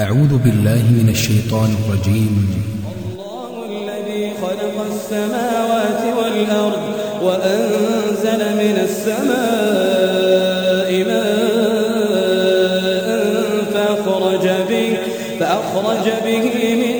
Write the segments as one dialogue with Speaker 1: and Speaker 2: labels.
Speaker 1: أعوذ بالله من الشيطان الرجيم.
Speaker 2: الله الذي خلق السماوات والأرض وأنزل من السماء ماء فأخرج به, فأخرج به من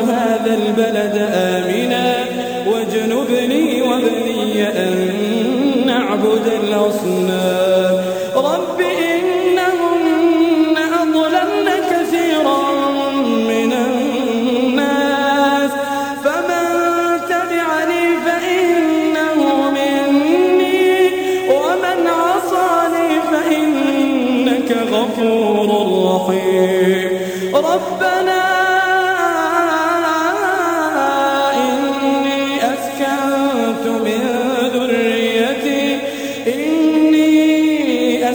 Speaker 2: هذا البلد آمنا واجنبني وابني أن نعبد الأصنام. رب إنهن أضللن كثيرا من الناس. فمن تبعني فإنه مني ومن عصاني فإنك غفور رحيم. ربنا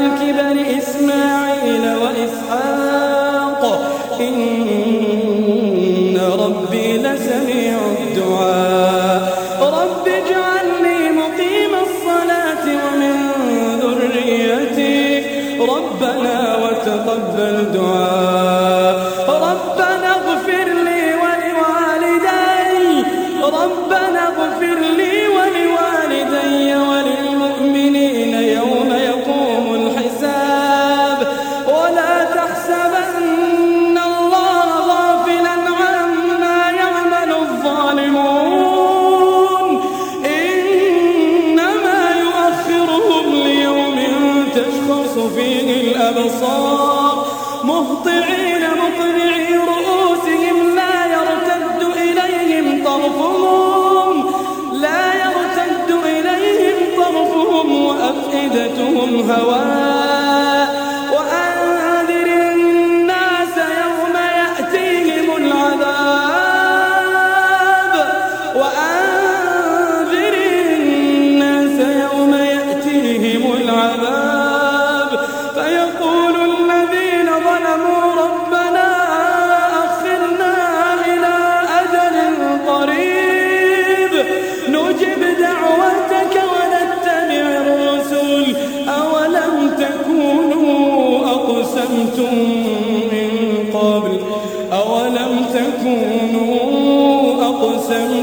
Speaker 2: الكبر إسماعيل وإسحاق. إن ربي لسميع الدعاء. رب اجعلني مقيم الصلاة ومن ذريتي. ربنا وتقبل دعاء. ربنا اغفر لي ولوالدي. ربنا اغفر لي ولوالدي وللمؤمنين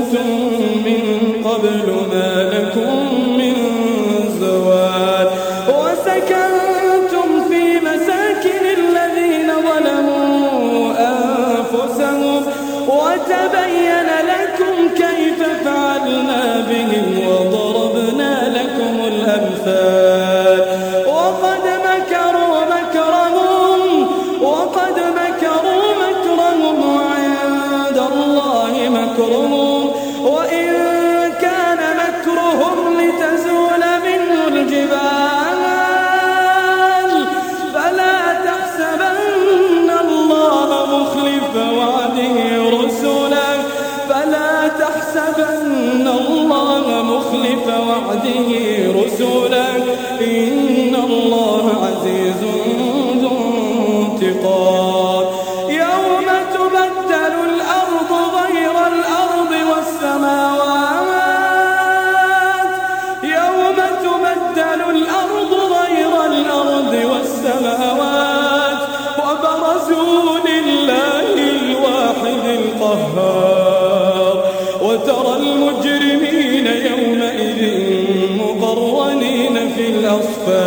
Speaker 2: أقسمتم من قبل ما لكم من زوال. وسكنتم في مساكن الذين ظلموا أنفسهم وتبين وعده رسلا. إن الله عزيز ذو انتقام. صفا